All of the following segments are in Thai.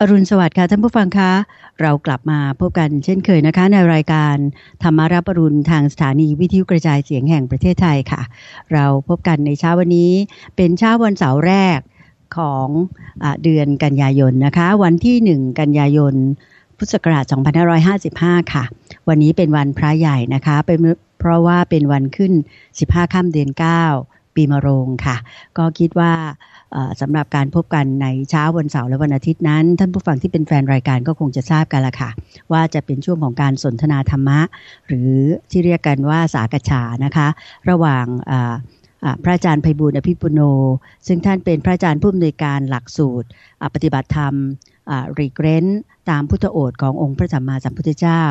อรุณสวัสดิ์ค่ะท่านผู้ฟังคะ เรากลับมาพบกันเช่นเคยนะคะ ในรายการธรรมารับอรุณทางสถานีวิทยุกระจายเสียงแห่งประเทศไทยค่ะ เราพบกันในเช้าวันนี้เป็นเช้าวันเสาร์แรกของอเดือนกันยายนนะคะ วันที่ 1 กันยายนพุทธศักราช2555 ค่ะ วันนี้เป็นวันพระใหญ่นะคะเป็นเพราะว่าเป็นวันขึ้น 15ค่ำเดือน 9 ปีมะโรงค่ะ ก็คิดว่า สำหรับการพบกันในเช้าวันเสาร์และวันอาทิตย์นั้น ท่านผู้ฟังที่เป็นแฟนรายการก็คงจะทราบกันละค่ะ ว่าจะเป็นช่วงของการสนทนาธรรมะ หรือที่เรียกกันว่าสากฉานะคะ ระหว่างพระอาจารย์ไพบูลอภิปุโน ซึ่งท่านเป็นพระอาจารย์ผู้อำนวยการหลักสูตร ปฏิบัติธรรมรีเกรนตามพุทธโอษขององค์พระสัมมาสัมพุทธเจ้า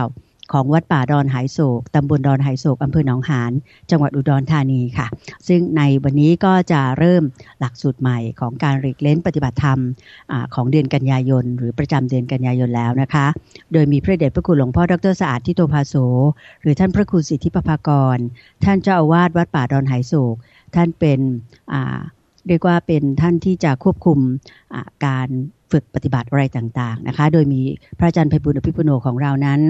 ของวัดป่าดอนหายโศกตำบลดอนหายโศกอำเภอหนองหาน จังหวัดอุดรธานีค่ะ ซึ่งในวันนี้ก็จะเริ่มหลักสูตรใหม่ของการรีกเล้นปฏิบัติธรรมอของเดือนกันยายน หรือประจำเดือนกันยายนแล้วนะคะ โดยมีพระเดชพระคุณหลวงพ่อดรสะอาดทิโตภาโส หรือท่านพระครูสิทธิปภากร ท่านเจ้าอาวาสวัดป่าดอนหายโศก ท่านเป็นเรียกว่าเป็นท่านที่จะควบคุมการฝึกปฏิบัติอะไรต่างๆนะคะ โดยมีพระอาจารย์ไพบุญอภิปุโนของเรานั้น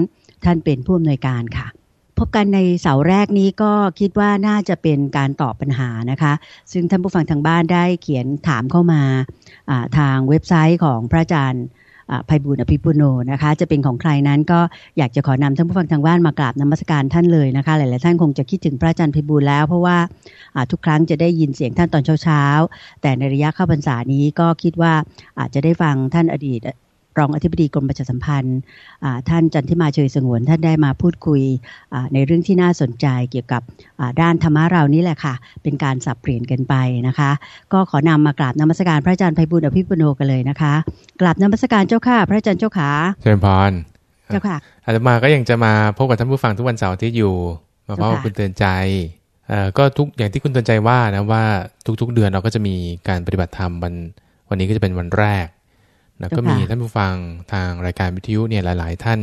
ท่านเป็นผู้อำนวยการค่ะ พบกันในเสาแรกนี้ก็คิดว่าน่าจะเป็นการตอบปัญหานะคะ ซึ่งท่านผู้ฟังทางบ้านได้เขียนถามเข้ามาทางเว็บไซต์ของพระอาจารย์ภัยบุญอภิปุโนนะคะ จะเป็นของใครนั้นก็อยากจะขอนำท่านผู้ฟังทางบ้านมากราบนมัสการท่านเลยนะคะ หลาย ๆ ท่านคงจะคิดถึงพระอาจารย์ภัยบุญแล้ว เพราะว่าทุกครั้งจะได้ยินเสียงท่านตอนเช้า ๆ แต่ในระยะเข้าพรรษานี้ก็คิดว่าอาจจะได้ฟังท่านอดีต รองอธิบดีกรมประชาสัมพันธ์ท่านจันทิมาเฉยสงวน ท่านได้มาพูดคุยในเรื่องที่น่าสนใจเกี่ยวกับด้านธรรมะเรานี่แหละค่ะ เป็นการสับเปลี่ยนกันไปนะคะ ก็ขอนำมากราบนมัสการพระอาจารย์ไพบุญอภิปุโนกันเลยนะคะกราบนมัสการเจ้าค่ะ พระอาจารย์เจ้าขาเชิญพรเจ้าค่ะอาตมาก็ยังจะมาพบกับท่านผู้ฟังทุกวันเสาร์ที่อยู่มาพบกับคุณเตือนใจก็ทุกอย่างที่คุณเตือนใจว่านะว่าทุกๆเดือนเราก็จะมีการปฏิบัติธรรมวันวันนี้ก็จะเป็นวันแรก นะก็มีท่านผู้ฟังทางรายการวิทยุเนี่ยหลาย ๆ ท่าน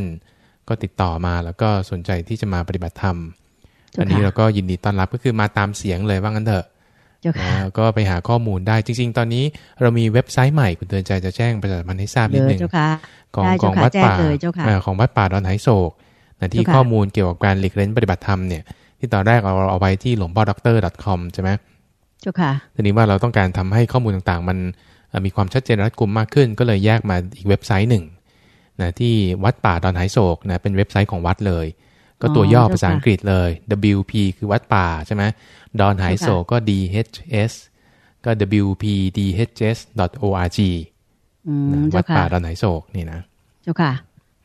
ก็ติดต่อมาแล้วก็สนใจที่จะมาปฏิบัติธรรม อันนี้เราก็ยินดีต้อนรับก็คือมาตามเสียงเลยว่างั้นเถอะแล้วก็ไปหาข้อมูลได้จริง ๆ ตอนนี้เรามีเว็บไซต์ใหม่คุณเตือนใจจะแจ้งประชาสัมพันธ์ให้ทราบนิดนึงของของวัดป่าของวัดป่าดอนไหโศกนะที่ข้อมูลเกี่ยวกับการหลีกเล่นปฏิบัติธรรมเนี่ยที่ตอนแรกเราเอาไว้ที่หลวงพ่อด็อกเตอร์ .com ใช่ไหมเจ้าค่ะทีนี้ว่าเราต้องการทำให้ข้อมูลต่างๆ มัน มีความชัดเจนรัดกุมมากขึ้น ก็เลยแยกมาอีกเว็บไซต์หนึ่งนะที่วัดป่าดอนไหโศกนะเป็นเว็บไซต์ของวัดเลย ก็ตัวย่อภาษาอังกฤษเลย WP คือวัดป่าใช่ไหมดอนไหโศกก็ DHS ก็ WPDHS.org วัดป่าดอนไหโศกนี่นะ เจ้าค่ะ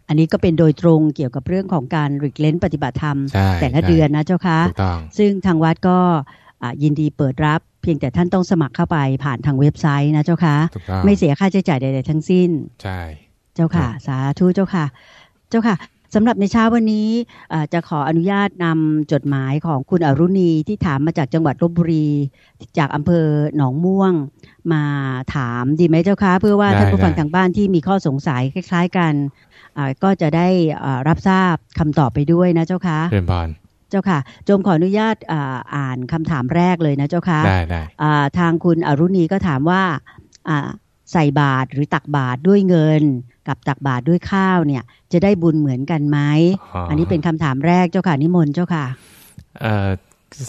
อันนี้ก็เป็นโดยตรงเกี่ยวกับเรื่องของการริกเลนปฏิบัติธรรม แต่ละเดือนนะเจ้าค่ะซึ่งทางวัดก็ยินดีเปิดรับเพียงแต่ท่านต้องสมัครเข้าไปผ่านทางเว็บไซต์นะเจ้าค่ะ ไม่เสียค่าใช้จ่ายใด ๆ ทั้งสิ้น ใช่ เจ้าค่ะ สาธุเจ้าค่ะ เจ้าค่ะสำหรับในเช้าวันนี้จะขออนุญาตนำจดหมายของคุณอรุณีที่ถามมาจากจังหวัดลบบุรี จากอำเภอหนองม่วงมาถามดีไหมเจ้าคะเพื่อว่าท่านผู้ฟังทางบ้านที่มีข้อสงสัยคล้าย ๆ กันก็จะได้รับทราบคำตอบไปด้วยนะเจ้าคะเรียนบาน เจ้าค่ะจมขออนุญาตอ่านคำถามแรกเลยนะเจ้าค่ะได้ได้ทางคุณอรุณีก็ถามว่าใส่บาตรหรือตักบาตรด้วยเงิน กับตักบาตรด้วยข้าวเนี่ย จะได้บุญเหมือนกันไหมอันนี้เป็นคำถามแรกเจ้าค่ะนิมนต์เจ้าค่ะ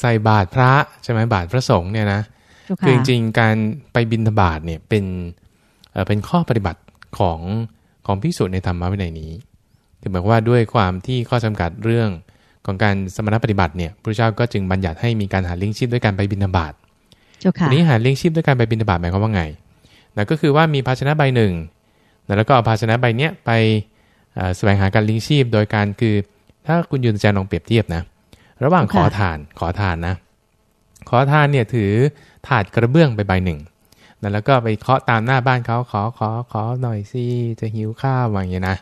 ใส่บาตรพระใช่ไหมบาตรพระสงฆ์เนี่ยนะคือจริงๆการไปบิณฑบาตเนี่ยเป็นเป็นข้อปฏิบัติของของพิสูจน์ในธรรมะวินัยนี้คือหมายว่าด้วยความที่ข้อจำกัดเรื่อง ของการสมณปฏิบัติเนี่ยพระเจ้าก็จึงบัญญัติให้มีการหาเลี้ยงชีพด้วยการไปบิณฑบาตทีนี้หาเลี้ยงชีพด้วยการไปบิณฑบาตหมายความว่าไงนะก็คือว่ามีภาชนะใบหนึ่งแล้วก็เอาภาชนะใบเนี้ยไปแสวงหาการเลี้ยงชีพ โดยการคือ ถ้าคุณยืนใจลองเปรียบเทียบนะ ระหว่างขอทานขอทานนะ ขอทานเนี่ยถือถาดกระเบื้องไปใบหนึ่งแล้วก็ไปเคาะตามหน้าบ้านเขาขอขอขอหน่อยสิจะหิวข้าวอย่างเงี้ยนะ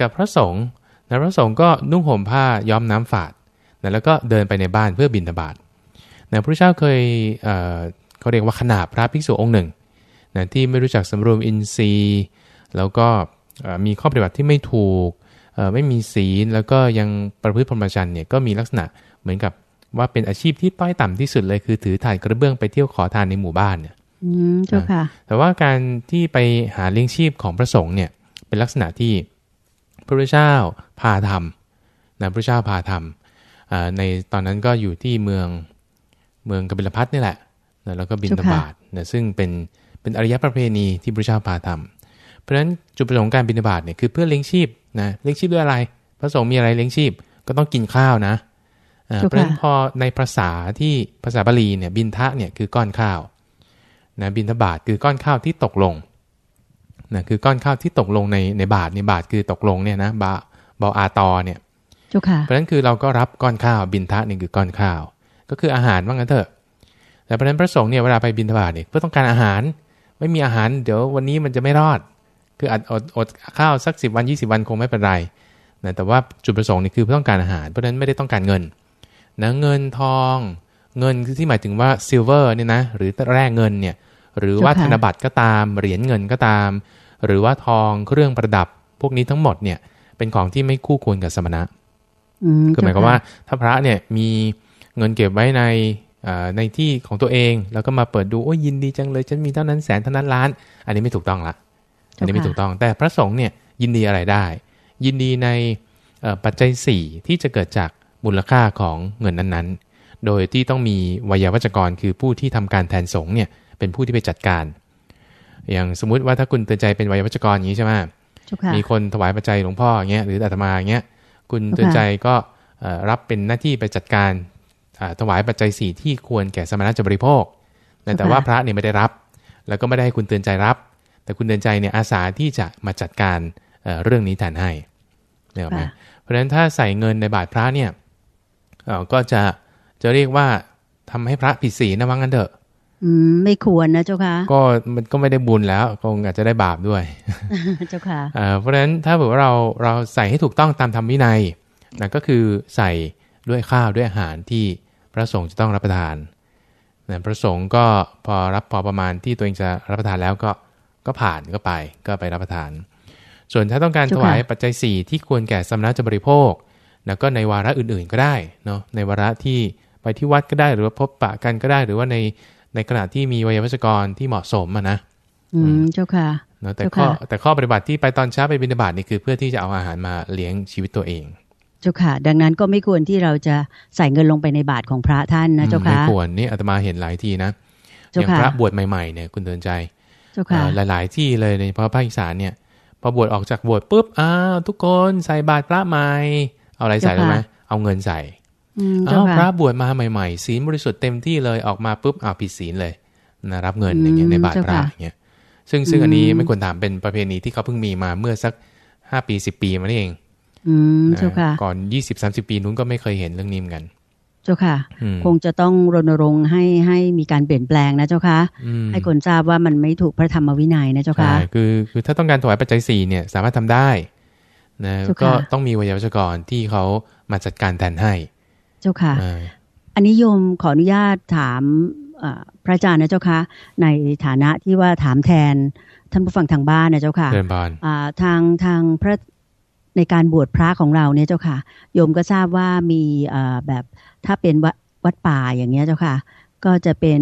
กับพระสงฆ์ แล้วพระสงฆ์ก็นุ่งห่มผ้าย้อมน้ำฝาดนะแล้วก็เดินไปในบ้านเพื่อบินทบาทนะพระเจ้าเคยเเขาเรียกว่าขนาบพระภิกษุองค์หนึ่งนะที่ไม่รู้จักสำรวมอินทรีย์ แล้วก็มีข้อปฏิบัติที่ไม่ถูกไม่มีศีลแล้วก็ยังประพฤติพรหมจรรย์เนี่ยก็มีลักษณะเหมือนกับว่าเป็นอาชีพที่ต้อยต่ำที่สุดเลยคือถือถ่านกระเบื้องไปเที่ยวขอทานในหมู่บ้านเนี่ยอืมเจ้าค่ะแต่ว่าการที่ไปหาเลี้ยงชีพของพระสงฆ์เนี่ยเป็นลักษณะที่ พระพุทธเจ้าพาทำนะพระพุทธเจ้าพาทำในตอนนั้นก็อยู่ที่เมืองเมืองกบิลพัทนี่แหละนะแล้วก็บินตบาทนะซึ่งเป็นเป็นอริยประเพณีที่พระเจ้าพาทำเพราะฉะนั้นจุดประสงค์การบินตบาทเนี่ยคือเพื่อเลี้ยงชีพนะเลี้ยงชีพด้วยอะไร พระสงฆ์มีอะไรเลี้ยงชีพก็ต้องกินข้าวนะเพราะฉะนั้นพอในภาษาที่ภาษาบาลีเนี่ยบินทะเนี่ยคือก้อนข้าวนะบินทบาทคือก้อนข้าวที่ตกลง นะคือก้อนข้าวที่ตกลงในในบาทในบาทคือตกลงเนี่ยนะบาบาอาตอเนี่ยเพราะฉะนั้นคือเราก็รับก้อนข้าวบินทะนี่คือก้อนข้าว ก็คืออาหารว่างั้นเถอะ แต่เพราะนั้นพระสงฆ์เนี่ยเวลาไปบิณฑบาตเนี่ยเพื่อต้องการอาหารไม่มีอาหารเดี๋ยววันนี้มันจะไม่รอด คืออดอดอดข้าวสักสิบวันยี่สิบวันคงไม่เป็นไรนะแต่ว่าจุดประสงค์นี่คือเพื่อต้องการอาหาร เพราะฉะนั้นไม่ได้ต้องการเงินนะเงินทองเงินคือที่หมายถึงว่า silver เนี่ยนะหรือแร่เงินเนี่ยหรือว่าธนบัตรก็ตามเหรียญเงินก็ตาม หรือว่าทองเครื่องประดับพวกนี้ทั้งหมดเนี่ย เป็นของที่ไม่คู่ควรกับสมณะคือหมายความว่าถ้าพระเนี่ยมีเงินเก็บไว้ในในที่ของตัวเอง แล้วก็มาเปิดดูโอ้ยยินดีจังเลยฉันมีเท่านั้นแสนเท่านั้นล้าน อันนี้ไม่ถูกต้องละอันนี้ไม่ถูกต้อง แต่พระสงฆ์เนี่ยยินดีอะไรได้ ยินดีในปัจจัย 4 ที่จะเกิดจากมูลค่าของเงินนั้นๆ โดยที่ต้องมีวิยาวัจกรคือผู้ที่ทำการแทนสงฆ์เนี่ยเป็นผู้ที่ไปจัดการ อย่างสมมุติว่าถ้าคุณเตือนใจเป็นวิยาวัจกรอย่างนี้ใช่ไหมมีคนถวายปัจจัยหลวงพ่ออย่างเงี้ยหรืออาตมาอย่างเงี้ยคุณเตือนใจก็รับเป็นหน้าที่ไปจัดการถวายปัจจัยสี่ที่ควรแก่สมณะจะบริโภค แต่ว่าพระเนี่ยไม่ได้รับ แล้วก็ไม่ได้ให้คุณเตือนใจรับ แต่คุณเตือนใจเนี่ยอาสาที่จะมาจัดการเรื่องนี้แทนให้เนี่ยไหมเพราะฉะนั้นถ้าใส่เงินในบาทพระเนี่ยก็จะจะเรียกว่าทำให้พระผิดศีลนะว่างั้นเถอะอืม ไม่ควรนะเจ้าค่ะ ก็มันก็ไม่ได้บุญแล้วคงอาจจะได้บาปด้วย เจ้าค่ะเพราะฉะนั้นถ้าเผื่อว่าเราเราใส่ให้ถูกต้องตามธรรมวินัยนั่นก็คือใส่ด้วยข้าวด้วยอาหารที่พระสงฆ์จะต้องรับประทานนะพระสงฆ์ก็พอรับพอประมาณที่ตัวเองจะรับประทานแล้วก็ก็ผ่านก็ไปก็ไปรับประทาน ส่วนถ้าต้องการถวายปัจจัย 4 ที่ควรแก่สมณะจะบริโภคแล้วก็ในวาระอื่นๆก็ได้เนาะในวาระที่ไปที่วัดก็ได้หรือว่าพบปะกันก็ได้ หรือว่าใน ในขณะที่มีวัยวัชกรที่เหมาะสมอะนะอืมเจ้าค่ะเนาะแต่ข้อแต่ข้อปฏิบัติที่ไปตอนเช้าไปบิณฑบาตนี่คือเพื่อที่จะเอาอาหารมาเลี้ยงชีวิตตัวเองเจ้าค่ะ ดังนั้นก็ไม่ควรที่เราจะใส่เงินลงไปในบาทของพระท่านนะเจ้าค่ะไม่ควรนี่อาตมาเห็นหลายทีนะอย่างพระบวชใหม่ๆเนี่ยคุณเตือนใจเจ้าค่ะหลายๆที่เลยในพระภาคอีสานเนี่ย พอบวชออกจากบวชปุ๊บอ้าวทุกคนใส่บาตรพระใหม่เอาอะไรใส่รู้ไหมเอาเงินใส่เอาพระบวชมาใหม่ๆศีลบริสุทธิ์เต็มที่เลยออกมาปุ๊บเอาผิดศีลเลยนะรับเงินอย่างเงี้ยในบาตรพระอย่างเงี้ยซึ่งซึ่งอันนี้ไม่ควรถามเป็นประเพณีที่เขาเพิ่งมีมาเมื่อสักห้าปีสิบปีมานี่เอง อืมเจ้าค่ะ ก่อนยี่สิบสามสิบปีนู้นก็ไม่เคยเห็นเรื่องนี้เหมือนกัน เจ้าค่ะ คงจะต้องรณรงค์ให้ให้มีการเปลี่ยนแปลงนะเจ้าค่ะ ให้คนทราบว่ามันไม่ถูกพระธรรมวินัยนะเจ้าค่ะคือคือถ้าต้องการถวายปัจจัยสี่เนี่ยสามารถทำได้นะก็ต้องมีวิยาวัจกรที่เขามาจัดการแทนให้ เจ้าค่ะ อันนี้โยมขออนุญาตถามพระอาจารย์นะเจ้าค่ะในฐานะที่ว่าถามแทนท่านผู้ฟังทางบ้านนะเจ้าค่ะทางทางพระในการบวชพระของเราเนี่ยเจ้าค่ะ โยมก็ทราบว่ามีแบบถ้าเป็นวัดวัดป่าอย่างเงี้ยเจ้าค่ะ ก็จะเป็น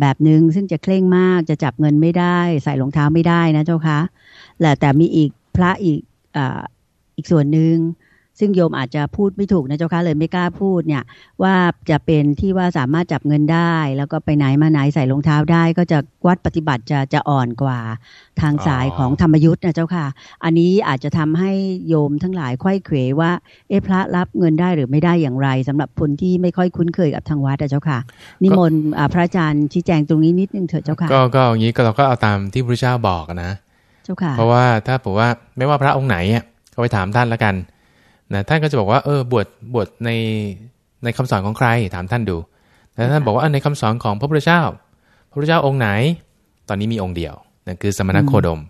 แบบหนึ่งซึ่งจะเคร่งมากจะจับเงินไม่ได้ ใส่รองเท้าไม่ได้นะเจ้าค่ะแต่มีอีกพระอีกอีกส่วนหนึ่ง ซึ่งโยมอาจจะพูดไม่ถูกนะเจ้าค่ะเลยไม่กล้าพูดเนี่ย ว่าจะเป็นที่ว่าสามารถจับเงินได้ แล้วก็ไปไหนมาไหนใส่รองเท้าได้ ก็จะวัดปฏิบัติจะจะอ่อนกว่าทางสายของธรรมยุทธ์นะเจ้าค่ะ อันนี้อาจจะทำให้โยมทั้งหลายค่อยเขวว่าเอ๊ะพระรับเงินได้หรือไม่ได้อย่างไรสำหรับคนที่ไม่ค่อยคุ้นเคยกับทางวัดนะเจ้าค่ะ นิมนต์พระอาจารย์ชี้แจงตรงนี้นิดนึงเถอะเจ้าค่ะ ก็ก็อย่างนี้ก็เราก็เอาตามที่พระเจ้าบอกนะ เจ้าค่ะ เพราะว่าถ้าผมว่าไม่ว่าพระองค์ไหนก็ไปถามท่านแล้วกัน นะท่านก็จะบอกว่าเออบวชบวชในในคำสอนของใครถามท่านดูแต่ท่านบอกว่าในคำสอนของพระพุทธเจ้า พระพุทธเจ้าองค์ไหน ตอนนี้มีองค์เดียวนั่นคือสมณโคดม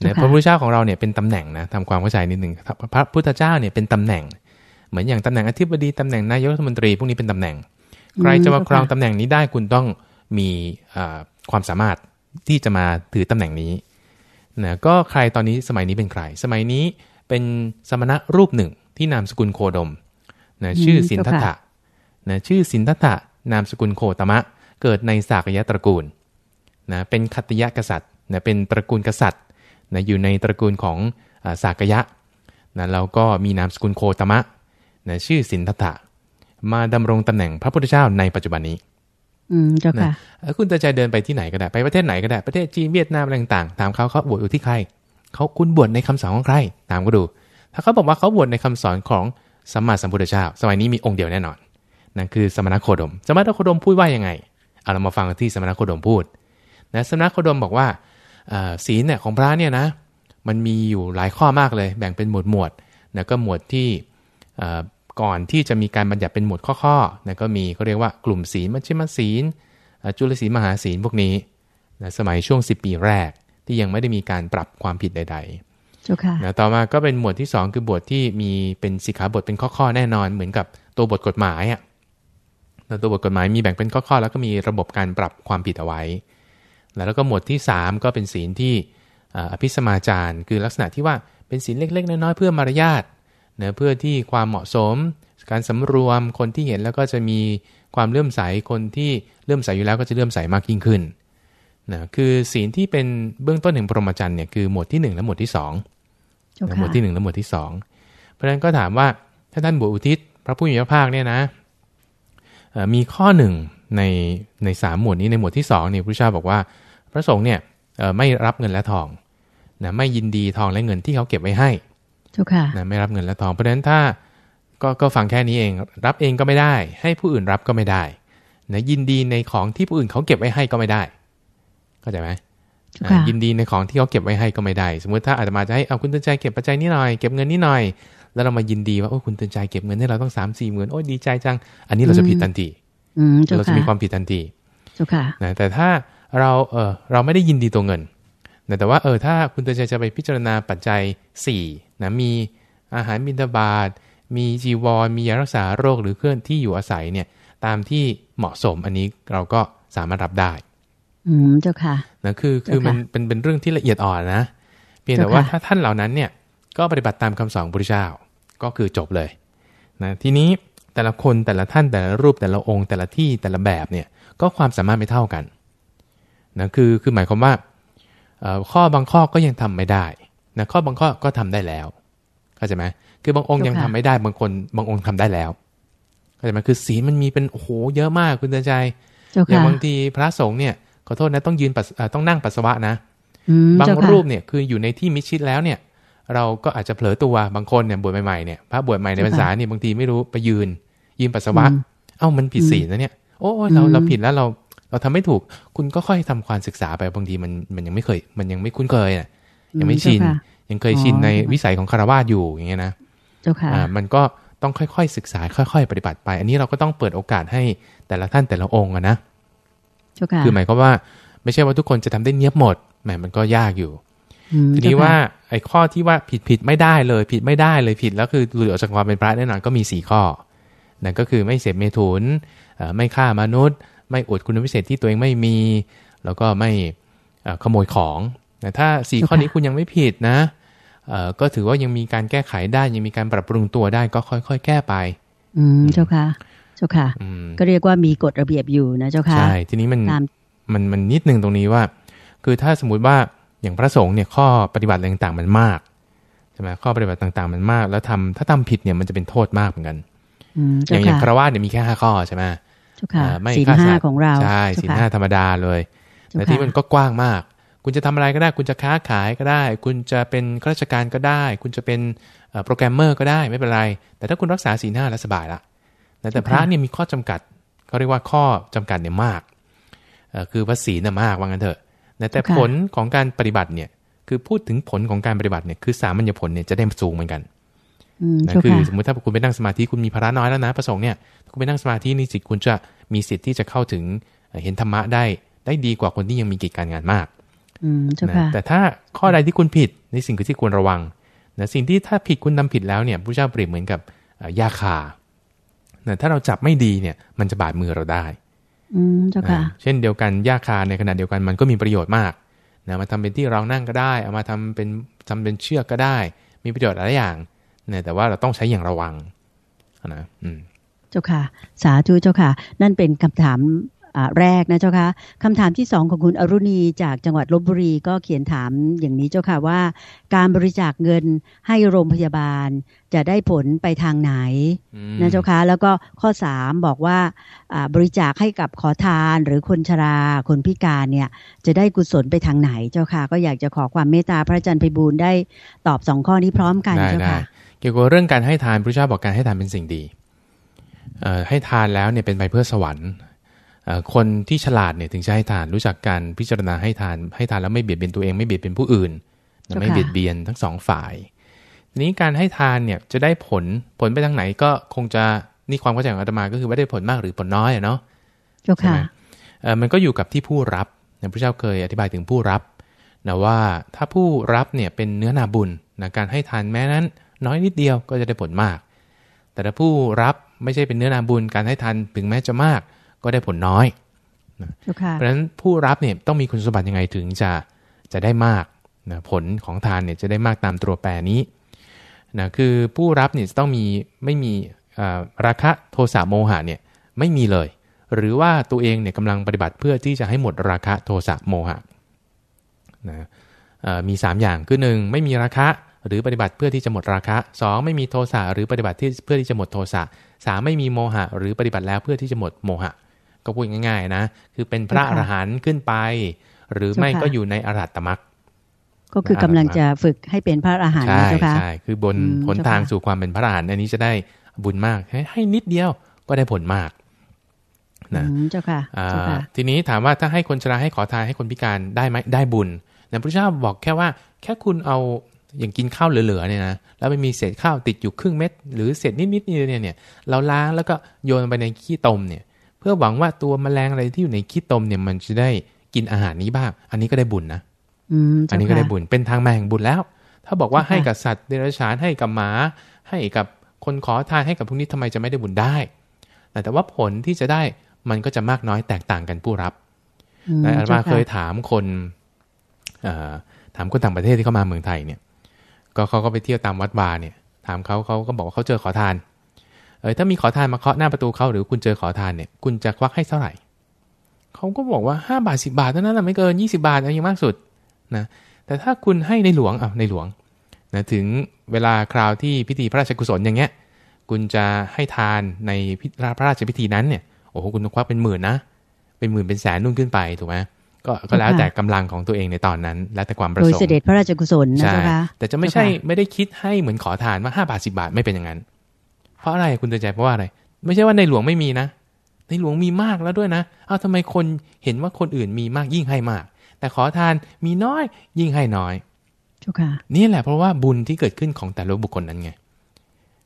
เนี่ยพระพุทธเจ้าของเราเนี่ยเป็นตำแหน่งนะทำความเข้าใจนิดหนึ่งพระพุทธเจ้าเนี่ยเป็นตำแหน่ง เหมือนอย่างตำแหน่งอธิบดีตำแหน่งนายกรัฐมนตรีพวกนี้เป็นตำแหน่ง ใครจะมาครองตำแหน่งนี้ได้คุณต้องมีความสามารถที่จะมาถือตำแหน่งนี้นะก็ใครตอนนี้สมัยนี้เป็นใคร สมัยนี้เป็นสมณะรูปหนึ่ง ที่นามสกุลโคดมนะชื่อสินทัตถะนะชื่อสินทัตถะนามสกุลโคตมะ เกิดในสากยะตระกูลนะเป็นคัตยกษัตริย์นะเป็นตระกูลกษัตริย์นะอยู่ในตระกูลของสากยะนะแล้วก็มีนามสกุลโคตมะนะชื่อสินทัตถะมาดำรงตำแหน่งพระพุทธเจ้าในปัจจุบันนี้ อืมเจ้าค่ะคุณตาใจเดินไปที่ไหนก็ได้ ไปประเทศไหนก็ได้ ประเทศจีนเวียดนามอะไรต่างๆ ถามเขาเขาบวชอยู่ที่ใคร เขาคุณบวชในคำสอนของใครตามก็ดู ถ้าเขาบอกว่าเขาบวชในคำสอนของสัมมาสัมพุทธเจ้า สมัยนี้มีองค์เดียวแน่นอน นั่นคือสมณโคดม สมณโคดมพูดว่ายังไง เอาเรามาฟังที่สมณโคดมพูดนะสมณโคดมบอกว่าศีลเนี่ยของพระเนี่ยนะ มันมีอยู่หลายข้อมากเลย แบ่งเป็นหมวดหมวดนะก็หมวดที่ก่อนที่จะมีการบัญญัติเป็นหมวดข้อๆนะก็มีเขาเรียกว่ากลุ่มศีลมัชฌิมศีล จุลศีลมหาศีลพวกนี้นะสมัยช่วง 10 ปีแรกที่ยังไม่ได้มีการปรับความผิดใด ๆ นะต่อมาก็เป็นหมวดที่ 2 คือบทที่มีเป็นสิกขาบทเป็นข้อๆแน่นอน เหมือนกับตัวบทกฎหมายอะตัวบทกฎหมายมีแบ่งเป็นข้อๆ แล้วก็มีระบบการปรับความผิดเอาไว้ แล้วก็หมวดที่ 3 ก็เป็นศีลที่อภิสมาจารคือลักษณะที่ว่าเป็นศีลเล็กๆ น้อยๆเพื่อมารยาทเนะเพื่อที่ความเหมาะสม การสำรวมคนที่เห็นแล้วก็จะมีความเลื่อมใสคนที่เลื่อมใสอยู่แล้วก็จะเลื่อมใสมากยิ่งขึ้นนะคือศีลที่เป็นเบื้องต้นแห่งพรหมจรรย์เนี่ยคือหมวดที่ 1 และหมวดที่2 หมวดที่1และหมวดที่2เพราะฉะนั้นก็ถามว่าถ้าท่านบวชอุทิศ พระผู้มีพระภาคเนี่ยนะมีข้อหนึ่งในในสามหมวดนี้ในหมวดที่2เนี่ยพระเจ้าบอกว่า พระสงฆ์เนี่ยไม่รับเงินและทองนะไม่ยินดีทองและเงินที่เขาเก็บไว้ให้นะไม่รับเงินและทอง เพราะฉะนั้นถ้าก็ก็ฟังแค่นี้เอง รับเองก็ไม่ได้ ให้ผู้อื่นรับก็ไม่ได้นะยินดีในของที่ผู้อื่นเขาเก็บไว้ให้ก็ไม่ได้ เข้าใจไหม ยินดีในของที่เขาเก็บไว้ให้ก็ไม่ได้ สมมติถ้าอาจจะมาจะให้เอาคุณตื่นใจเก็บปัจจัยนี้หน่อยเก็บเงินนี้หน่อย แล้วเรามายินดีว่าโอ้คุณตื่นใจเก็บเงินให้เราต้องสามสี่หมื่นโอ้ดีใจจัง อันนี้เราจะผิดทันทีเราจะมีความผิดทันทีนะแต่ถ้าเราเออเราไม่ได้ยินดีตัวเงินแต่ว่าเออถ้าคุณตื่นใจจะไปพิจารณาปัจจัย4นะมีอาหารบิณฑบาตมีจีวร มียารักษาโรคหรือเคลื่อนที่อยู่อาศัยเนี่ยตามที่เหมาะสมอันนี้เราก็สามารถรับได้ อืมเจ้าค่ะนะคือคือมันเป็นเป็นเรื่องที่ละเอียดอ่อนนะ เพียงแต่ว่าถ้าท่านเหล่านั้นเนี่ยก็ปฏิบัติตามคำสอนพระพุทธเจ้าก็คือจบเลยนะทีนี้แต่ละคนแต่ละท่านแต่ละรูปแต่ละองค์ แต่ละที่แต่ละแบบเนี่ยก็ความสามารถไม่เท่ากันนะคือคือหมายความว่าข้อบางข้อก็ยังทำไม่ได้นะข้อบางข้อก็ทำได้แล้วเข้าใจไหมคือบางองค์ยังทำไม่ได้บางคนบางองค์ทำได้แล้วเข้าใจไหมคือศีลมันมีเป็นโอ้โหเยอะมากคุณเตือนใจอย่างบางทีพระสงฆ์เนี่ย ขอโทษนะต้องยืนต้องนั่งปัสสาวะนะบางรูปเนี่ยคืออยู่ในที่มิชิดแล้วเนี่ย เราก็อาจจะเผลอตัวบางคนเนี่ยบวชใหม่ๆเนี่ยพระบวชใหม่ในภาษาเนี่ยบางทีไม่รู้ไปยืน ยืนปัสสาวะ เอ้ามันผิดศีลนะเนี่ยโอ้เราเราผิดแล้วเราเราทำไม่ถูกคุณก็ค่อยทำความศึกษาไปบางทีมันมันยังไม่เคย มันยังไม่คุ้นเคยอะยังไม่ชิน ยังเคยชินในวิสัยของคารวะอยู่อย่างเงี้ยนะเจ้าค่ะมันก็ต้องค่อยๆศึกษาค่อย ๆ ปฏิบัติไป อันนี้เราก็ต้องเปิดโอกาสให้แต่ละท่านแต่ละองค์นะเจ้า ค่ะคือหมายความว่าไม่ใช่ว่าทุกคนจะทำได้เนี้ยบหมดแหมมันก็ยากอยู่ทีนี้ว่าไอ้ข้อที่ว่าผิดผิดไม่ได้เลย ผิดไม่ได้เลยผิดแล้วคือหลุดออกจากความเป็นพระแน่นอนก็มีสี่ข้อนั่นก็คือไม่เสพเมถุนไม่ฆ่ามนุษย์ ไม่อวดคุณวิเศษที่ตัวเองไม่มี แล้วก็ไม่ขโมยของแต่ถ้าสี่ข้อนี้คุณยังไม่ผิดนะก็ถือว่ายังมีการแก้ไขได้ยังมีการปรับปรุงตัวได้ก็ค่อย ๆ แก้ไป อืมเจ้าค่ะ เจ้าค่ะ ก็เรียกว่ามีกฎระเบียบอยู่นะเจ้าค่ะใช่ทีนี้มันมันมันนิดนึงตรงนี้ว่า คือถ้าสมมุติว่าอย่างพระสงฆ์เนี่ยข้อปฏิบัติต่างๆมันมากใช่ไหมข้อปฏิบัติต่างๆมันมาก แล้วทำถ้าทำผิดเนี่ยมันจะเป็นโทษมากเหมือนกันอย่างอย่างคารวะเนี่ยมีแค่ห้าข้อใช่ไหมไม่ฆ่าสัตว์ของเราใช่สินห้าธรรมดาเลยแต่ที่มันก็กว้างมาก คุณจะทำอะไรก็ได้ คุณจะค้าขายก็ได้ คุณจะเป็นข้าราชการก็ได้ คุณจะเป็นโปรแกรมเมอร์ก็ได้ไม่เป็นไร แต่ถ้าคุณรักษาสีห้าแล้วสบายละ แต่พระเนี่ยมีข้อจำกัดเขาเรียกว่าข้อจำกัดเนี่ยมากคือภาษีน่ะมากว่างั้นเถอะแต่ผลของการปฏิบัติเนี่ยคือพูดถึงผลของการปฏิบัติเนี่ยคือสามัญญผลเนี่ยจะได้สูงเหมือนกันนั่นคือสมมติถ้าคุณไปนั่งสมาธิคุณมีภาระน้อยแล้วนะประสงค์เนี่ยคุณไปนั่งสมาธินี่จิตคุณจะมีสิทธิ์ที่จะเข้าถึงเห็นธรรมะได้ได้ดีกว่าคนที่ยังมีกิจการงานมากนะแต่ถ้าข้อใดที่คุณผิดในสิ่งที่ควรระวังนะสิ่งที่ถ้าผิดคุณทาผิดแล้วเนี่ยพระเจ้าเปรียบเหมือนกับยาคานะ ถ้าเราจับไม่ดีเนี่ย มันจะบาดมือเราได้ อืมเจ้าค่ะ เช่นเดียวกันยาคาในขณะเดียวกันมันก็มีประโยชน์มากนะมาทำเป็นที่รองนั่งก็ได้ เอามาทำเป็นทำเป็นเชือกก็ได้ มีประโยชน์หลายอย่างนะแต่ว่าเราต้องใช้อย่างระวังนะอืมเจ้าค่ะ สาธุเจ้าค่ะ นั่นเป็นคำถาม แรกนะเจ้าคะคำถามที่สองของคุณอรุณีจากจังหวัดลบบุรีก็เขียนถามอย่างนี้เจ้าค่ะว่า การบริจาคเงินให้โรงพยาบาลจะได้ผลไปทางไหนนะเจ้าคะแล้วก็ข้อสามบอกว่าบริจาคให้กับขอทานหรือคนชรา คนพิการเนี่ยจะได้กุศลไปทางไหนเจ้าค่ะ ก็อยากจะขอความเมตตาพระอาจารย์ไพบูลได้ตอบสองข้อนี้พร้อมกันเจ้าค่ะเกี่ยวกับเรื่องการให้ทานพระเจ้าบอกการให้ทานเป็นสิ่งดีให้ทานแล้วเนี่ยเป็นไปเพื่อสวรรค์ คนที่ฉลาดเนี่ยถึงจะให้ทานรู้จักการพิจารณาให้ทาน ให้ทานแล้วไม่เบียดเบียนตัวเองไม่เบียดเบียนผู้อื่นไม่เบียดเบียนทั้งสองฝ่ายนี้การให้ทานเนี่ยจะได้ผลผลไปทางไหนก็คงจะนี่ความเข้าใจของอาตมาก็คือว่าได้ผลมากหรือผลน้อยเนาะใช่ไหมมันก็อยู่กับที่ผู้รับพระเจ้าเคยอธิบายถึงผู้รับนะว่าถ้าผู้รับเนี่ยเป็นเนื้อนาบุญนะการให้ทานแม้นั้น น้อยนิดเดียวก็จะได้ผลมาก แต่ถ้าผู้รับไม่ใช่เป็นเนื้อนาบุญการให้ทานถึงแม้จะมาก ก็ได้ผลน้อยนะเพราะฉะนั้นผู้รับเนี่ยต้องมีคุณสมบัติยังไงถึงจะจะได้มากนะผลของทานเนี่ยจะได้มากตามตัวแปรนี้นะคือผู้รับเนี่ยต้องมีไม่มีราคะโทสะโมหะเนี่ยไม่มีเลย หรือว่าตัวเองเนี่ยกำลังปฏิบัติเพื่อที่จะให้หมดราคะโทสะโมหะนะมี 3 อย่างคือ 1 ไม่มีราคะหรือปฏิบัติเพื่อที่จะหมดราคะ 2 ไม่มีโทสะหรือปฏิบัติที่เพื่อที่จะหมดโทสะสามไม่มีโมหะ หรือปฏิบัติแล้วเพื่อที่จะหมดโมหะ ก็พูดง่าย ๆ นะ คือเป็นพระอรหันต์ขึ้นไป หรือไม่ก็อยู่ในอรหัตตมรรคก็คือกำลังจะฝึกให้เป็นพระอรหันต์ใช่ใช่คือบนผลทางสู่ความเป็นพระอรหันต์อันนี้จะได้บุญมากให้ให้นิดเดียวก็ได้ผลมากนะเจ้าค่ะทีนี้ถามว่าถ้าให้คนชราให้ขอทานให้คนพิการได้ไหมได้บุญนะพระเจ้าบอกแค่ว่า แค่คุณเอาอย่างกินข้าวเหลือๆเนี่ยนะแล้วไม่มีเศษข้าวติดอยู่ครึ่งเม็ดหรือเศษนิดๆนี่เนี่ยเนี่ยเราล้างแล้วก็โยนไปในขี้ตมเนี่ยเพื่อหวังว่าตัวแมลงอะไรที่อยู่ในขี้ตมเนี่ยมันจะได้กินอาหารนี้บ้าง อันนี้ก็ได้บุญนะอันนี้ก็ได้บุญ เป็นทางมาแห่งบุญแล้ว ถ้าบอกว่าให้กับสัตว์เดรัจฉานให้กับหมา ให้กับคนขอทานให้กับพวกนี้ทำไมจะไม่ได้บุญได้ แต่ว่าผลที่จะได้มันก็จะมากน้อยแตกต่างกันผู้รับแต่อามาเคยถามคนถามคนต่างประเทศที่เข้ามาเมืองไทยเนี่ย ก็เขาก็ไปเที่ยวตามวัดวาเนี่ย ถามเขาเขาก็บอกว่าเขาเจอขอทาน เออถ้ามีขอทานมาเคาะหน้าประตูเขาหรือคุณเจอขอทานเนี่ยคุณจะควักให้เท่าไหร่เขาก็บอกว่าห้าบาทสิบาทเท่านั้นแหละไม่เกินยี่สิบาทอะไรยังมากสุดนะแต่ถ้าคุณให้ในหลวงอะในหลวงนะถึงเวลาคราวที่พิธีพระราชกุศลอย่างเงี้ยคุณจะให้ทานในพระราชพิธีนั้นเนี่ยโอ้โหคุณต้องควักเป็นหมื่นนะเป็นหมื่นเป็นแสนนุ่นขึ้นไปถูกไหมก็ก็แล้วแต่กำลังของตัวเองในตอนนั้น แล้วแต่ความประสงค์โดยเสด็จพระราชกุศลนะจ๊ะแต่จะไม่ใช่ไม่ได้คิดให้เหมือนขอทานว่าห้าบาทสิบาทไม่เป็นอย่างนั้น เพราะอะไรคุณเตือนใจเพราะว่าอะไร ไม่ใช่ว่าในหลวงไม่มีนะ ในหลวงมีมากแล้วด้วยนะ เอาทำไมคนเห็นว่าคนอื่นมีมากยิ่งให้มาก แต่ขอทานมีน้อยยิ่งให้น้อยจุค่ะนี่แหละเพราะว่าบุญที่เกิดขึ้นของแต่ละบุคคลนั้นไง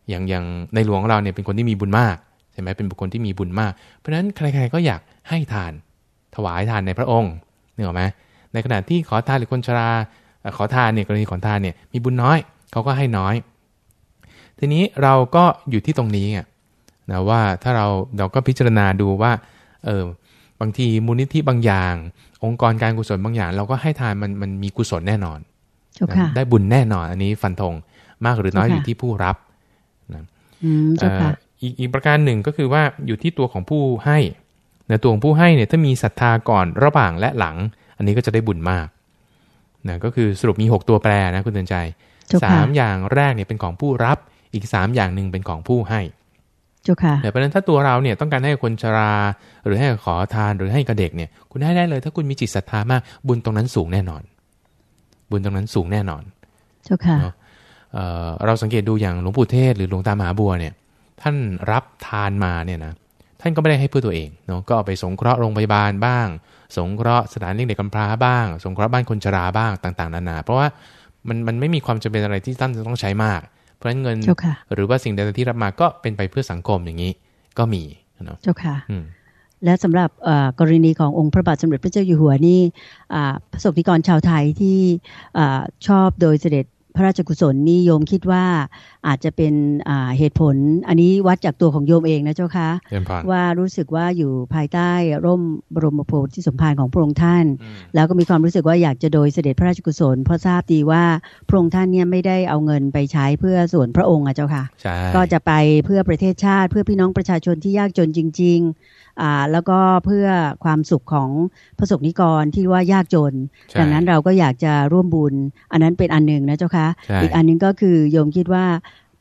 อย่างอย่างในหลวงของเราเนี่ยเป็นคนที่มีบุญมากใช่ไหมเป็นบุคคลที่มีบุญมาก เพราะฉะนั้นใครๆก็อยากให้ทาน ถวายทานในพระองค์นึกออกไหมในขณะที่ขอทานหรือคนชรา ขอทานเนี่ยกรณีขอทานเนี่ยมีบุญน้อยเขาก็ให้น้อย ทีนี้เราก็อยู่ที่ตรงนี้อะนะว่าถ้าเราเราก็พิจารณาดูว่าเออบางทีมูลนิธิบางอย่าง องค์กรการกุศลบางอย่าง เราก็ให้ทานมันมันมีกุศลแน่นอนได้บุญแน่นอน อันนี้ฟันธงมากหรือน้อยอยู่ที่ผู้รับนะอีกอีกประการหนึ่งก็คือว่าอยู่ที่ตัวของผู้ให้นะตัวของผู้ให้เนี่ยถ้ามีศรัทธาก่อนระหว่างและหลัง อันนี้ก็จะได้บุญมากนะก็คือสรุปมี 6 ตัวแปรนะคุณเตือนใจสามอย่างแรกเนี่ยเป็นของผู้รับ อีก 3 อย่างหนึ่งเป็นของผู้ให้จุค่ะแต่เพราะนั้นถ้าตัวเราเนี่ยต้องการให้คนชรา หรือให้ขอทานหรือให้กับเด็กเนี่ย คุณให้ได้เลย ถ้าคุณมีจิตศรัทธามาก บุญตรงนั้นสูงแน่นอน บุญตรงนั้นสูงแน่นอนเจ้าค่ะเราสังเกตดูอย่างหลวงปู่เทศหรือหลวงตามหาบัวเนี่ย ท่านรับทานมาเนี่ยนะท่านก็ไม่ได้ให้เพื่อตัวเองเนาะก็เอาไปสงเคราะห์โรงพยาบาลบ้าง สงเคราะห์สถานเลี้ยงเด็กกำพร้าบ้าง สงเคราะห์บ้านคนชราบ้างต่าง ๆ นานา เพราะว่ามันมันไม่มีความจำเป็นอะไรที่ท่านจะต้องใช้มาก เพราะฉะนั้นเงิน หรือว่าสิ่งใดที่รับมาก็เป็นไปเพื่อสังคมอย่างนี้ ก็มีเนาะเจ้าค่ะและสำหรับกรณีขององค์พระบาทสมเด็จพระเจ้าอยู่หัวนี่ประสบนิกรชาวไทยที่ชอบโดยเสด็จ พระราชกุศลนี่โยมคิดว่าอาจจะเป็นเหตุผล อันนี้วัดจากตัวของโยมเองนะเจ้าคะว่ารู้สึกว่าอยู่ภายใต้ร่มบรมโพธิสมภารของพระองค์ท่าน แล้วก็มีความรู้สึกว่าอยากจะโดยเสด็จพระราชกุศล เพราะทราบดีว่าพระองค์ท่านเนี่ยไม่ได้เอาเงินไปใช้เพื่อส่วนพระองค์อะเจ้าค่ะก็จะไปเพื่อประเทศชาติเพื่อพี่น้องประชาชนที่ยากจนจริงๆอ่าแล้วก็เพื่อความสุขของพระสงฆ์นิกรที่ว่ายากจนใช่ดังนั้นเราก็อยากจะร่วมบุญ อันนั้นเป็นอันหนึ่งนะเจ้าคะใช่อีกอันหนึงก็คือโยมคิดว่า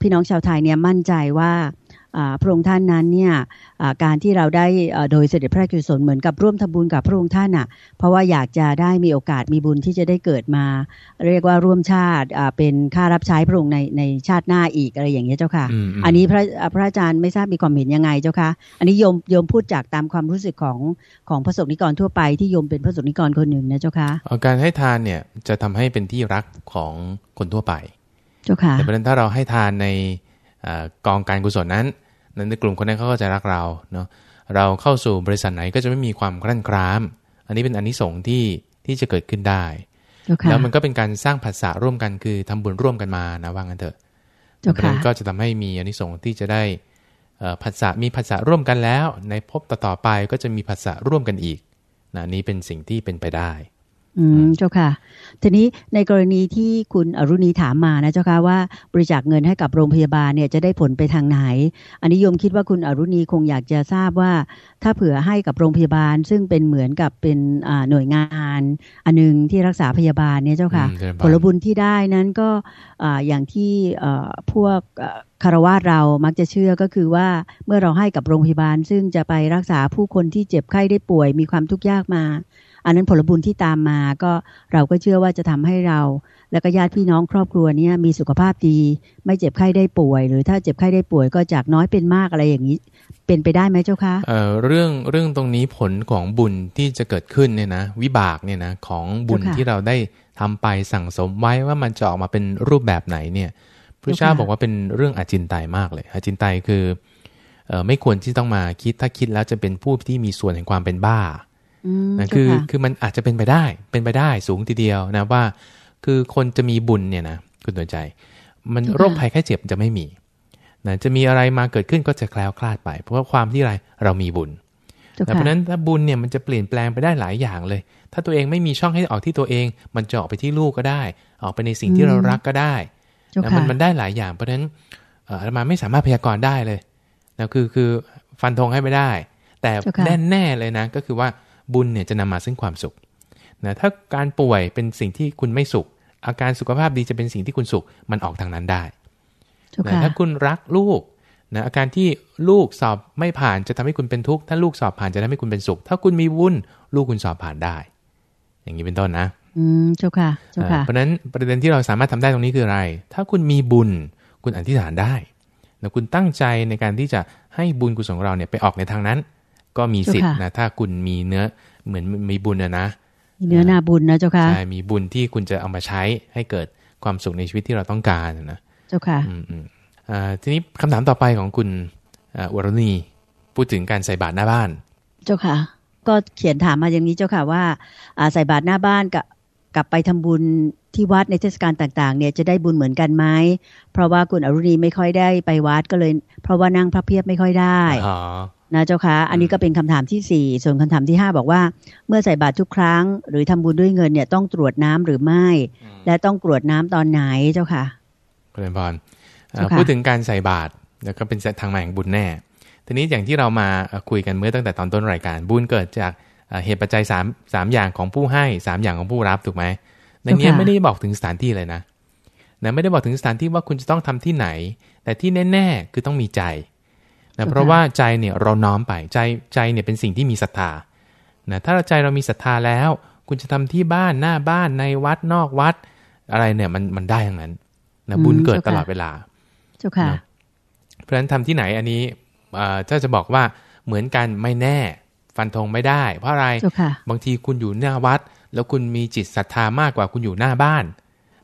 พี่น้องชาวไทยเนี่ยมั่นใจว่าอ่า พระองค์ท่านนั้นเนี่ยอ่าการที่เราได้เอ่อโดยเสด็จพระราชกุศลเหมือนกับร่วมทำบุญกับพระองค์ท่านอะเพราะว่าอยากจะได้มีโอกาสมีบุญที่จะได้เกิดมา เรียกว่าร่วมชาติอ่าเป็นค่ารับใช้พระองค์ในในชาติหน้าอีกอะไรอย่างเงี้ยเจ้าค่ะอืมมอันนี้พระอ่าพระอาจารย์ไม่ทราบมีความเห็นยังไงเจ้าคะอันนี้โยมโยมพูดจากตามความรู้สึกของของพระสงฆ์นิกรทั่วไปที่โยมเป็นพระสงฆ์นิกรคนหนึ่งนะเจ้าคะเอาการให้ทานเนี่ยจะทำให้เป็นที่รักของคนทั่วไป เจ้าค่ะแต่ประเด็นถ้าเราให้ทานในเอ่อ กองการกุศลนั้นนั้นในกลุ่มคนนั้นเขาก็จะรักเราเนาะเราเข้าสู่บริษัทไหนก็จะไม่มีความกรั้นกราม อันนี้เป็นอนนิสงส์ที่ที่จะเกิดขึ้นได้เจ้าค่ะแล้วมันก็เป็นการสร้างผัสสะร่วมกันคือทำบุญร่วมกันมานะว่างั้นเถอะเจ้าเพราะฉะค่ะนั้นก็จะทำให้มีอนนิสงส์ที่จะได้เอ่อผัสสะมีผัสสะร่วมกันแล้ว ในภพต่อๆไปก็จะมีผัสสะร่วมกันอีกนะนี่เป็นสิ่งที่เป็นไปได้ อืมเจ้าค่ะ ทีนี้ในกรณีที่คุณอรุณีถามมานะเจ้าค่ะว่าบริจาคเงินให้กับโรงพยาบาลเนี่ยจะได้ผลไปทางไหน อันนี้โยมคิดว่าคุณอรุณีคงอยากจะทราบว่า ถ้าเผื่อให้กับโรงพยาบาล ซึ่งเป็นเหมือนกับเป็นอ่าหน่วยงาน อันหนึงที่รักษาพยาบาลเนี่ยเจ้าค่ะอืมเจริญพรผลบุญที่ได้นั้นก็อ่าอย่างที่เอ่อพวกเอ่อคารวาสเรามักจะเชื่อก็คือว่าเมื่อเราให้กับโรงพยาบาล ซึ่งจะไปรักษาผู้คนที่เจ็บไข้ได้ป่วยมีความทุกข์ยากมา อันนั้นผลบุญที่ตามมาก็เราก็เชื่อว่าจะทำให้เรา และก็ญาติพี่น้องครอบครัวเนี้มีสุขภาพดี ไม่เจ็บไข้ได้ป่วย หรือถ้าเจ็บไข้ได้ป่วยก็จากน้อยเป็นมากอะไรอย่างนี้ เป็นไปได้ไหมเจ้าคะเอ่อเรื่องเรื่องตรงนี้ผลของบุญที่จะเกิดขึ้นเนี่ยนะวิบากเนี่ยนะของบุญเจ้าค่ะที่เราได้ทำไปสั่งสมไว้ว่ามันจะออกมาเป็นรูปแบบไหนเนี่ยพระเจ้าเจ้าค่ะบอกว่าเป็นเรื่องอาจินไตยมากเลยอาจินไตยคือเอ่อไม่ควรที่ต้องมาคิดถ้าคิดแล้วจะเป็นผู้ที่มีส่วนแห่งความเป็นบ้าอืม นะเจ้าคือค่ะคือมันอาจจะเป็นไปได้เป็นไปได้สูงทีเดียวนะว่า คือคนจะมีบุญเนี่ยนะคุณตัวใจ มันเจ้าค่ะโรคภัยแค่เจ็บจะไม่มีนะจะมีอะไรมาเกิดขึ้นก็จะแคล้วคลาดไป เพราะว่าความที่อะไรเรามีบุญเจ้าแต่ค่ะเพราะฉะนั้นถ้าบุญเนี่ยมันจะเปลี่ยนแปลงไปได้หลายอย่างเลย ถ้าตัวเองไม่มีช่องให้ออกที่ตัวเอง มันจะออกไปที่ลูกก็ได้ ออกไปในสิ่งที่เรารักก็ได้เจ้านะค่ะมันมันได้หลายอย่าง เพราะฉะนั้นเอ่ออาตมาไม่สามารถพยากรณ์ได้เลยนะคือคือฟันธงให้ไม่ได้ แต่เจ้าค่ะแน่ๆเลยนะ ก็คือว่า บุญเนี่ยจะนำมาซึ่งความสุขนะถ้าการป่วยเป็นสิ่งที่คุณไม่สุข อาการสุขภาพดีจะเป็นสิ่งที่คุณสุขมันออกทางนั้นได้เจ้านะค่ะถ้าคุณรักลูกนะอาการที่ลูกสอบไม่ผ่านจะทำให้คุณเป็นทุกข์ถ้าลูกสอบผ่านจะทำให้คุณเป็นสุข ถ้าคุณมีบุญลูกคุณสอบผ่านได้ อย่างนี้เป็นต้นนะอืมเจ้าค่ะเจ้าอ่าค่ะเพราะฉะนั้นประเด็นที่เราสามารถทำได้ตรงนี้คืออะไร ถ้าคุณมีบุญคุณอธิษฐานได้นะคุณตั้งใจในการที่จะให้บุญกุศลของเราเนี่ยไปออกในทางนั้น ก็มีสิทธิ์เจ้าค่ะนะถ้าคุณมีเนื้อเหมือนมีบุญนะนะมีเนื้อนาบุญนะเจ้าค่ะใช่มีบุญที่คุณจะเอามาใช้ให้เกิดความสุขในชีวิตที่เราต้องการนะเจ้าค่ะอืมอืมอ่าทีนี้คำถามต่อไปของคุณอ่าวรณีพูดถึงการใส่บาตรหน้าบ้าน เจ้าค่ะ ก็เขียนถามมาอย่างนี้เจ้าค่ะว่าอ่าใส่บาตรหน้าบ้านกับกลับไปทำบุญที่วัดในเทศกาลต่างๆ เนี่ยจะได้บุญเหมือนกันไหมเพราะว่าคุณอรุณีไม่ค่อยได้ไปวัดก็เลย เพราะว่านั่งพระเพียบไม่ค่อยได้อ๋อ นะเจ้าค่ะอันนี้ก็เป็นคำถามที่สี่ส่วนคำถามที่ห้าบอกว่า เมื่อใส่บาตรทุกครั้ง หรือทำบุญด้วยเงินเนี่ยต้องตรวจน้ำหรือไม่ และต้องกรวดน้ำตอนไหนเจ้าค่ะคุณเรนพรอ่าเจ้าค่ะพูดถึงการใส่บาตรแล้วก็เป็นทางมาแห่งบุญแน่ ทีนี้อย่างที่เรามาเอ่อคุยกันเมื่อตั้งแต่ตอนต้นรายการ บุญเกิดจากเอ่อเหตุปัจจัย3 3อย่างของผู้ให้สามอย่างของผู้รับถูกไหมในนี้เจ้าค่ะไม่ได้บอกถึงสถานที่เลยนะนะไม่ได้บอกถึงสถานที่ว่าคุณจะต้องทำที่ไหน แต่ที่แน่ ๆ คือต้องมีใจ นะเพราะว่าใจเนี่ยเราน้อมไปใจใจเนี่ยเป็นสิ่งที่มีศรัทธานะถ้าใจเรามีศรัทธาแล้ว คุณจะทำที่บ้านหน้าบ้านในวัดนอกวัด อะไรเนี่ยมันมันได้ทั้งนั้นนะบุญเกิดตลอดเวลาเจ้าค่ะเนอะเพราะฉะนั้นทำที่ไหนอันนี้เอ่อถ้าจะบอกว่าเหมือนกันไม่แน่ ฟันธงไม่ได้ เพราะอะไรเจ้าค่ะบางทีคุณอยู่หน้าวัด แล้วคุณมีจิตศรัทธามากกว่าคุณอยู่หน้าบ้านเจ้า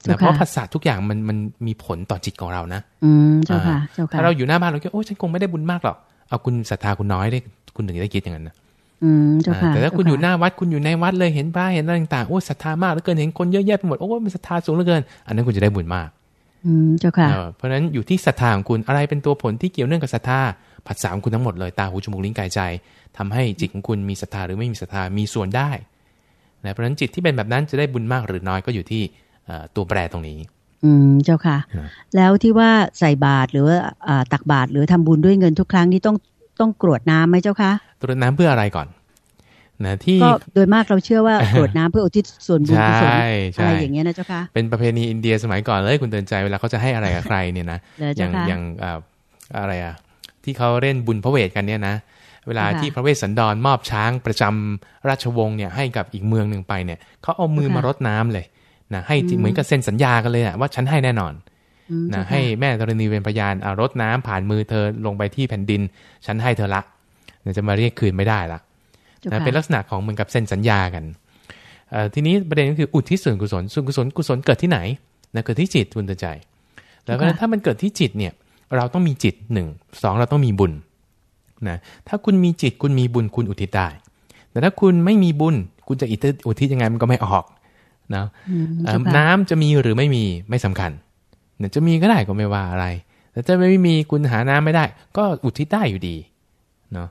นะค่ะเพราะภาษาทุกอย่างมันมันมีผลต่อจิตของเรานะ อืมเจ้าค่ะเจ้าค่ะถ้าเราอยู่หน้าบ้านเราคิดโอ้ฉันคงไม่ได้บุญมากหรอกเอาคุณศรัทธาคุณน้อยได้คุณถึงได้คิดอย่างนั้นนะอืมเจ้าค่ะอ่าแต่ถ้าคุณเจ้อยู่หน้าวัดคุณอยู่ในวัดเลยเห็นพระเห็นอะไรต่างๆโอ้ศรัทธามากเหลือเกินเห็นคนเยอะแยะไปหมดโอ้มันศรัทธาสูงเหลือเกิน อันนั้นคุณจะได้บุญมาก อืมเจ้าค่ะเออเพราะฉะนั้นอยู่ที่ศรัทธาของคุณอะไรเป็นตัวผลที่เกี่ยวเนื่องกับศรัทธาผัสสะของคุณทั้งหมดเลยตาหูจมูกลิ้นกายใจทำให้จิตของคุณมีศรัทธาหรือไม่มีศรัทธามีส่วนได้นะเพราะฉะนั้นจิตที่เป็นแบบนั้นจะได้บุญมากหรือน้อยก็อยู่ที่เอ่อ ตัวแปรตรงนี้ อืมเจ้าค่ะนะแล้วที่ว่าใส่บาตรหรือว่าอ่าตักบาตรหรือทำบุญด้วยเงินทุกครั้งนี่ต้องต้องกรวดน้ำไหมเจ้าคะตรวจน้ำเพื่ออะไรก่อนนะที่ก็โดยมากเราเชื่อว่าตรวจน้ำเพื่ออุทิศส่วนบุญกุศลอะไรอย่างเงี้ยนะเจ้าค่ะเป็นประเพณีอินเดียสมัยก่อนเลยคุณเตือนใจเวลาเขาจะให้อะไรกับใครเนี่ยนะอย่างอย่างอะไรอะที่เขาเล่นบุญพระเวทกันเนี่ยนะเวลาที่พระเวสสันดรมอบช้างประจำราชวงศ์เนี่ยให้กับอีกเมืองหนึ่งไปเนี่ยเขาเอามือมารดน้ำเลย นะให้เหมือนกับเซ็นสัญญากันเลยอะว่าฉันให้แน่นอนนะให้แม่ธรณีเป็นพยานเอารดน้ำผ่านมือเธอลงไปที่แผ่นดิน ฉันให้เธอละจะมาเรียกคืนไม่ได้ละนะเป็นลักษณะของเหมือนกับเซ็นสัญญากันทีนี้ประเด็นก็คืออุทิศส่วนกุศลส่วนกุศลกุศลเกิดที่ไหนนะเกิดที่จิตคุณตใจ แล้วถ้ามันเกิดที่จิตเนี่ย เราต้องมีจิตหนึ่งสองเราต้องมีบุญนะถ้าคุณมีจิตคุณมีบุญคุณอุทิศได้ แต่ถ้าคุณไม่มีบุญคุณจะอุทิศยังไงมันก็ไม่ออก นะน้ำจะมีหรือไม่มีไม่สำคัญเนี่ยจะมีก็ได้ก็ไม่ว่าอะไร แต่ถ้าไม่มีคุณหาน้ำไม่ได้ ก็อุทิศได้อยู่ดีเนาะ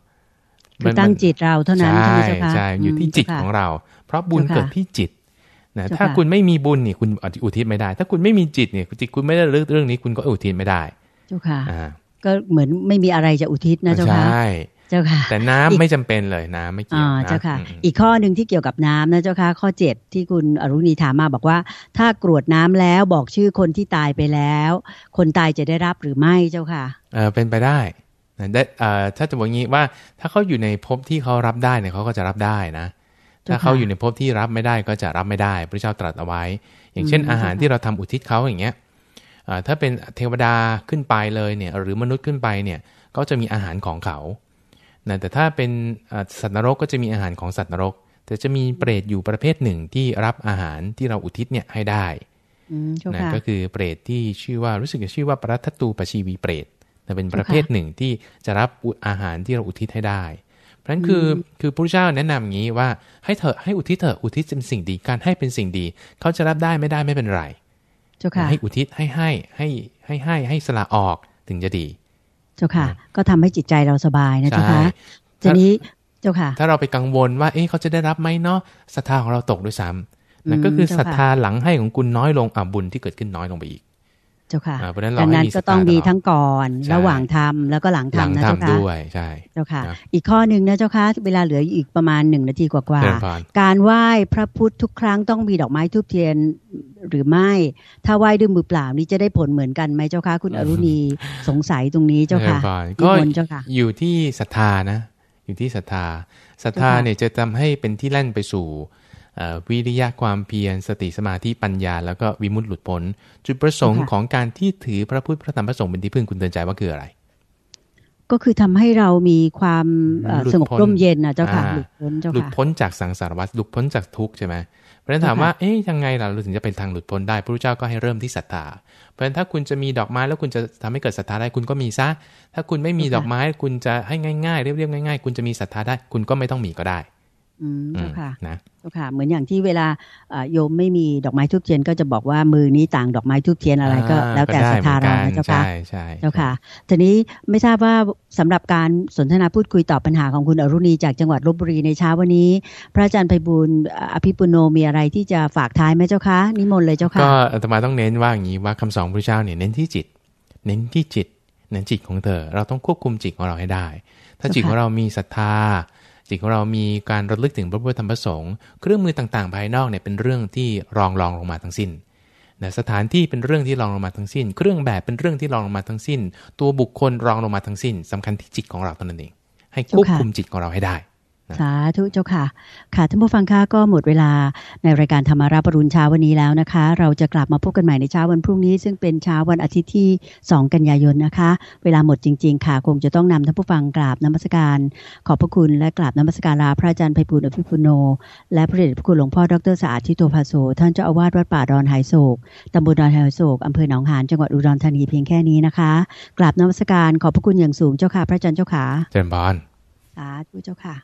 คือตั้งจิตเราเท่านั้นใช่ใช่อยู่ที่จิตของเรา เพราะบุญเกิดที่จิตนะถ้าคุณไม่มีบุญนี่คุณอุทิศไม่ได้ ถ้าคุณไม่มีจิตเนี่ยจิตคุณไม่ได้เรื่องเรื่องนี้คุณก็อุทิศไม่ได้เจ้าค่ะก็เหมือนไม่มีอะไรจะอุทิศนะเจ้าค่ะใช่ เจ้าค่ะ แต่น้ำไม่จำเป็นเลยน้ำไม่เกี่ยวนะเจ้าค่ะ อีกข้อหนึ่งที่เกี่ยวกับน้ำนะเจ้าค่ะ ข้อเจ็ดที่คุณอรุณีถามมาบอกว่า ถ้ากรวดน้ำแล้วบอกชื่อคนที่ตายไปแล้ว คนตายจะได้รับหรือไม่เจ้าค่ะเออเป็นไปได้ได้เอ่อถ้าจะบอกงี้ว่าถ้าเขาอยู่ในภพที่เขารับได้เนี่ยเขาก็จะรับได้นะ ถ้าเขาอยู่ในภพที่รับไม่ได้ก็จะรับไม่ได้ พระเจ้าตรัสเอาไว้ อย่างเช่น อาหารที่เราทำอุทิศเขาอย่างเงี้ยถ้าเป็นเทวดาขึ้นไปเลยเนี่ย หรือมนุษย์ขึ้นไปเนี่ย ก็จะมีอาหารของเขา นะแต่ถ้าเป็นสัตว์นรกก็จะมีอาหารของสัตว์นรก แต่จะมีเปรตอยู่ประเภทหนึ่งที่รับอาหารที่เราอุทิศเนี่ยให้ได้นะก็คือเปรตที่ชื่อว่ารู้สึกจะชื่อว่าปรัตตูปชีวีเปรตแต่เป็นประเภทหนึ่งที่จะรับอาหารที่เราอุทิศให้ได้เพราะฉะนั้นคือคือพระเจ้าแนะนำอย่างนี้ว่าให้เถอะให้อุทิศเถอะอุทิศเป็นสิ่งดีการให้เป็นสิ่งดี เขาจะรับได้ไม่ได้ไม่เป็นไรให้อุทิศให้ให้ให้ให้ให้ให้สละออกถึงจะดี เจ้าค่ะ ก็ทำให้จิตใจเราสบายนะเจ้าค่ะทีนี้เจ้าค่ะ ถ้าเราไปกังวลว่า เอ๊ะเขาจะได้รับไหมเนาะศรัทธาของเราตกด้วยซ้ำนั่นก็คือศรัทธาหลังให้ของคุณน้อยลงอะบุญที่เกิดขึ้นน้อยลงไปอีก เจ้าค่ะเพราะนั้นเรานั้นก็ต้องมีทั้งก่อนระหว่างทำแล้วก็หลังทำนะเจ้าค่ะด้วยใช่เจ้าค่ะ อีกข้อหนึ่งนะเจ้าค่ะเวลาเหลืออีกประมาณหนึ่งนาทีกว่าๆการไหว้พระพุทธทุกครั้งต้องมีดอกไม้ทุบเทียนหรือไม่ ถ้าไหว้ด้วยมือเปล่านี้จะได้ผลเหมือนกันไหมเจ้าค่ะคุณอรุณีสงสัยตรงนี้เจ้าค่ะก็อยู่ที่ศรัทธานะ อยู่ที่ศรัทธาศรัทธาเนี่ยจะทำให้เป็นที่แล่นไปสู่ วิริยะความเพียรสติสมาธิปัญญา แล้วก็วิมุตติหลุดพ้นจุดประสงค์ของการที่ถือพระพุทธพระธรรมพระสงฆ์เป็นที่พึ่งคุณเตือนใจว่าคืออะไร ก็คือทำให้เรามีความสงบร่มเย็นนะเจ้าค่ะหลุดพ้นเจ้าค่ะหลุดพ้นจากสังสารวัฏหลุดพ้นจากทุกข์ใช่ไหมเพราะฉะนั้นถามว่าเอ๊ยยังไงเราถึงจะเป็นทางหลุดพ้นได้พระพุทธเจ้าก็ให้เริ่มที่ศรัทธาเพราะฉะนั้นถ้าคุณจะมีดอกไม้แล้วคุณจะทำให้เกิดศรัทธาได้คุณก็มีซะถ้าคุณไม่มีดอกไม้คุณจะให้ง่ายๆเรียบๆง่าย ๆ คุณจะมีศรัทธาได้คุณก็ไม่ต้องมีก็ได้ อืมเจ้าค่ะนะเจ้าค่ะ เหมือนอย่างที่เวลาโยมไม่มีดอกไม้ทุบเทียนก็จะบอกว่ามือนี้ต่างดอกไม้ทุบเทียนอะไรก็ แล้วแต่ศรัทธาเราเจ้าค่ะใช่ใช่เจ้าค่ะทีนี้ไม่ทราบว่าสำหรับการสนทนาพูดคุยตอบปัญหาของคุณอรุณีจากจังหวัดลบบุรีในเช้าวันนี้ พระอาจารย์ไพบูลอภิปุโนมีอะไรที่จะฝากท้ายไหมเจ้าคะนิมนต์เลยเจ้าค่ะก็อาตมาต้องเน้นว่าอย่างนี้ว่าคำสอนพระเจ้าเนี่ยเน้นที่จิต เน้นที่จิตเน้นจิตของเธอ เราต้องควบคุมจิตของเราให้ได้ ถ้าจิตของเรามีศรัทธา จิตของเรามีการระลึกถึงพระพุทธธรรมประสงค์เครื่องมือต่างๆ ภายนอกเนี่ยเป็นเรื่องที่รองรองลงมาทั้งสิ้นนะสถานที่เป็นเรื่องที่รองลงมาทั้งสิ้น เครื่องแบบเป็นเรื่องที่รองลงมาทั้งสิ้น ตัวบุคคลรองลงมาทั้งสิ้นสำคัญที่จิตของเราตนนั้นเอง ให้ควบคุมจิตของเราให้ได้ สาธุเจ้าค่ะ ค่ะท่านผู้ฟังค่ะก็หมดเวลาในรายการธรรมาราปรุณเช้าวันนี้แล้วนะคะ เราจะกลับมาพบกันใหม่ในเช้าวันพรุ่งนี้ ซึ่งเป็นเช้าวันอาทิตย์ที่ 2 กันยายนนะคะ เวลาหมดจริง ๆ ค่ะ คงจะต้องนำท่านผู้ฟังกราบนมัสการ ขอบพระคุณและกราบนมัสการลาพระอาจารย์ไพบูลอภิปุโน และพระเดชพระคุณหลวงพ่อดรสะอาดทิโตภาโซท่านเจ้าอาวาสวัดป่าดอนไหโศกตำบลดอนไหโศกอำเภอหนองหานจังหวัดอุดรธานีเพียงแค่นี้นะคะกราบนมัสการขอบพระคุณอย่างสูงเจ้าค่ะ พระอาจารย์เจ้าค่ะเจริญบานสาธุเจ้าค่ะ